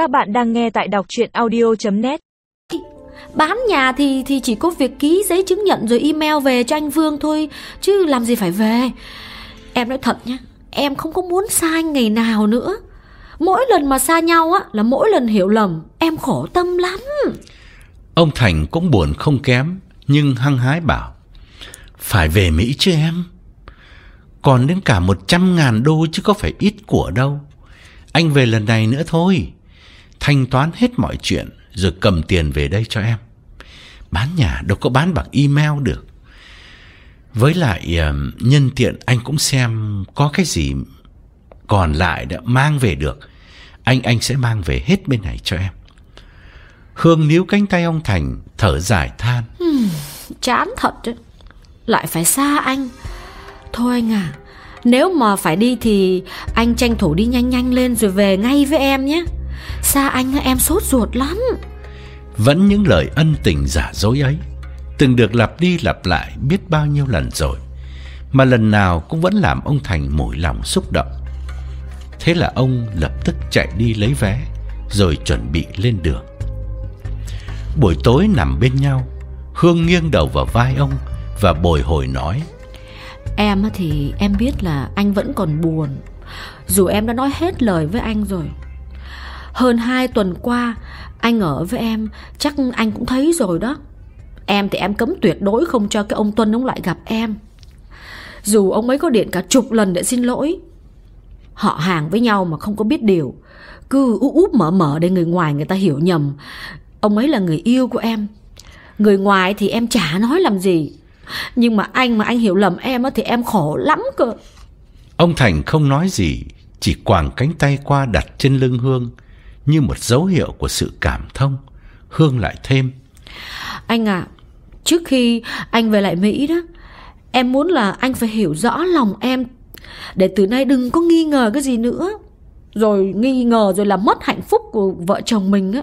Các bạn đang nghe tại đọc chuyện audio.net Bán nhà thì thì chỉ có việc ký giấy chứng nhận rồi email về cho anh Vương thôi Chứ làm gì phải về Em nói thật nhá Em không có muốn xa anh ngày nào nữa Mỗi lần mà xa nhau á Là mỗi lần hiểu lầm Em khổ tâm lắm Ông Thành cũng buồn không kém, nhưng hăng hái bảo, phải về Mỹ chứ em. Còn đến cả một trăm ngàn đô chứ có phải ít của đâu. Anh về lần này nữa thôi. Thanh toán hết mọi chuyện rồi cầm tiền về đây cho em. Bán nhà đâu có bán bằng email được. Với lại ờ, nhân tiện anh cũng xem có cái gì còn lại đã mang về được. Anh anh sẽ mang về hết bên này cho em. Hương níu cánh tay ông Thành, thở dài than. Chán thật đấy Lại phải xa anh Thôi anh à Nếu mà phải đi thì Anh tranh thủ đi nhanh nhanh lên rồi về ngay với em nhé Xa anh em sốt ruột lắm. Vẫn những lời ân tình giả dối ấy Từng được lặp đi lặp lại biết bao nhiêu lần rồi Mà lần nào cũng vẫn làm ông Thành mủi lòng xúc động. Thế là ông lập tức chạy đi lấy vé Rồi chuẩn bị lên đường. Buổi tối nằm bên nhau Hương nghiêng đầu vào vai ông Và bồi hồi nói Em thì em biết là anh vẫn còn buồn. Dù em đã nói hết lời với anh rồi hơn hai tuần qua, Anh ở với em, Chắc anh cũng thấy rồi đó. Em thì em cấm tuyệt đối không cho cái ông Tuân ông lại gặp em. Dù ông ấy có điện cả chục lần để xin lỗi, Họ hàng với nhau mà không có biết điều. Cứ úp úp mở mở để người ngoài người ta hiểu nhầm. Ông ấy là người yêu của em. Người ngoài thì em chả nói làm gì. Nhưng mà anh mà anh hiểu lầm em thì em khổ lắm cơ. Ông Thành không nói gì, Chỉ quàng cánh tay qua đặt trên lưng Hương. Như một dấu hiệu của sự cảm thông. Hương lại thêm. Anh à Trước khi anh về lại Mỹ đó Em muốn là anh phải hiểu rõ lòng em. Để từ nay đừng có nghi ngờ cái gì nữa. Rồi nghi ngờ rồi làm mất hạnh phúc của vợ chồng mình á.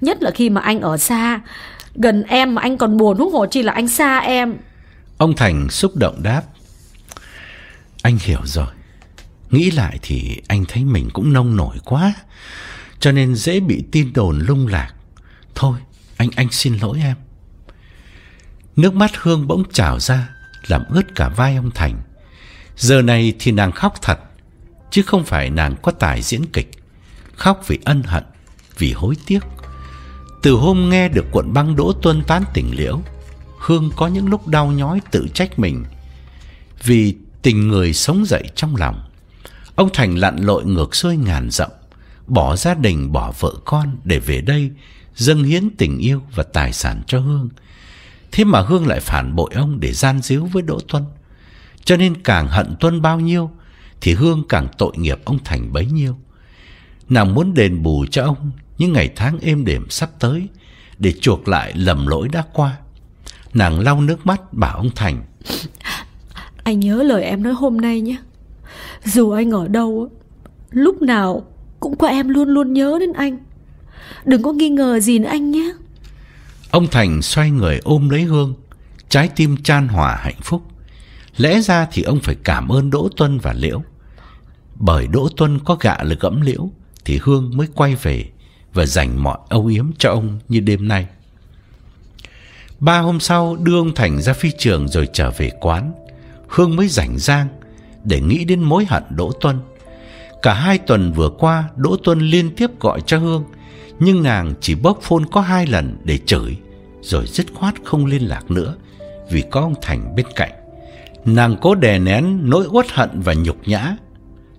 Nhất là khi mà anh ở xa. Gần em mà anh còn buồn huống hồ chi là anh xa em. Ông Thành xúc động đáp. Anh hiểu rồi. Nghĩ lại thì anh thấy mình cũng nông nổi quá cho nên dễ bị tin đồn lung lạc. Thôi, anh anh xin lỗi em. Nước mắt Hương bỗng trào ra, Làm ướt cả vai ông Thành. Giờ này thì nàng khóc thật, Chứ không phải nàng có tài diễn kịch. Khóc vì ân hận, Vì hối tiếc. Từ hôm nghe được cuộn băng đỗ tuân tán tỉnh liễu, Hương có những lúc đau nhói tự trách mình. Vì tình người sống dậy trong lòng, Ông Thành lặn lội ngược xuôi ngàn dặm. Bỏ gia đình, bỏ vợ con để về đây Dâng hiến tình yêu và tài sản cho Hương. Thế mà Hương lại phản bội ông để gian díu với Đỗ Tuân. Cho nên càng hận Tuân bao nhiêu, Thì Hương càng tội nghiệp ông Thành bấy nhiêu. Nàng muốn đền bù cho ông những ngày tháng êm đềm sắp tới, Để chuộc lại lầm lỗi đã qua. Nàng lau nước mắt bảo ông Thành. Anh nhớ lời em nói hôm nay nhé. Dù anh ở đâu, Lúc nào cũng qua em luôn luôn nhớ đến anh. Đừng có nghi ngờ gì nữa anh nhé. Ông Thành xoay người ôm lấy Hương. Trái tim chan hòa hạnh phúc. Lẽ ra thì ông phải cảm ơn Đỗ Tuân và Liễu. Bởi Đỗ Tuân có gạ lực gẫm Liễu, Thì Hương mới quay về Và dành mọi âu yếm cho ông như đêm nay. Ba hôm sau đưa ông Thành ra phi trường rồi trở về quán. Hương mới rảnh rang Để nghĩ đến mối hận Đỗ Tuân. Cả hai tuần vừa qua, Đỗ Tuân liên tiếp gọi cho Hương, Nhưng nàng chỉ bốc phone có hai lần để chửi, Rồi dứt khoát không liên lạc nữa, Vì có ông Thành bên cạnh. Nàng cố đè nén nỗi uất hận và nhục nhã,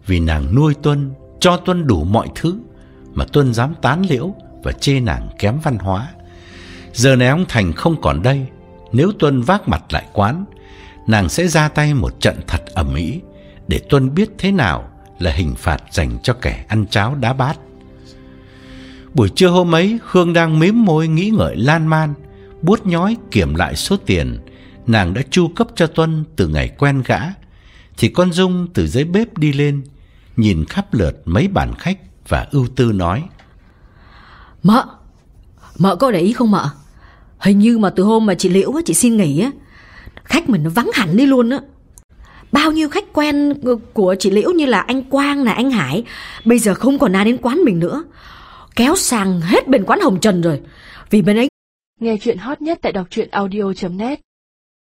Vì nàng nuôi Tuân, Cho Tuân đủ mọi thứ Mà Tuân dám tán liễu Và chê nàng kém văn hóa. Giờ này ông Thành không còn đây, Nếu Tuân vác mặt lại quán, Nàng sẽ ra tay một trận thật ẩm ý Để Tuân biết thế nào là hình phạt dành cho kẻ ăn cháo đá bát. Buổi trưa hôm ấy Hương đang mím môi nghĩ ngợi lan man Buốt nhói kiểm lại số tiền Nàng đã chu cấp cho Tuân Từ ngày quen gã. Thì con Dung từ dưới bếp đi lên Nhìn khắp lượt mấy bàn khách Và ưu tư nói. Mợ Mợ có để ý không mợ? Hình như mà từ hôm mà chị Liễu á, chị xin nghỉ á Khách mình nó vắng hẳn đi luôn á. Bao nhiêu khách quen của chị Liễu như là anh Quang là anh Hải, Bây giờ không còn ai đến quán mình nữa kéo sang hết bên quán Hồng Trần rồi. Vì bên ấy Nghe chuyện hot nhất tại đọc truyện audio.net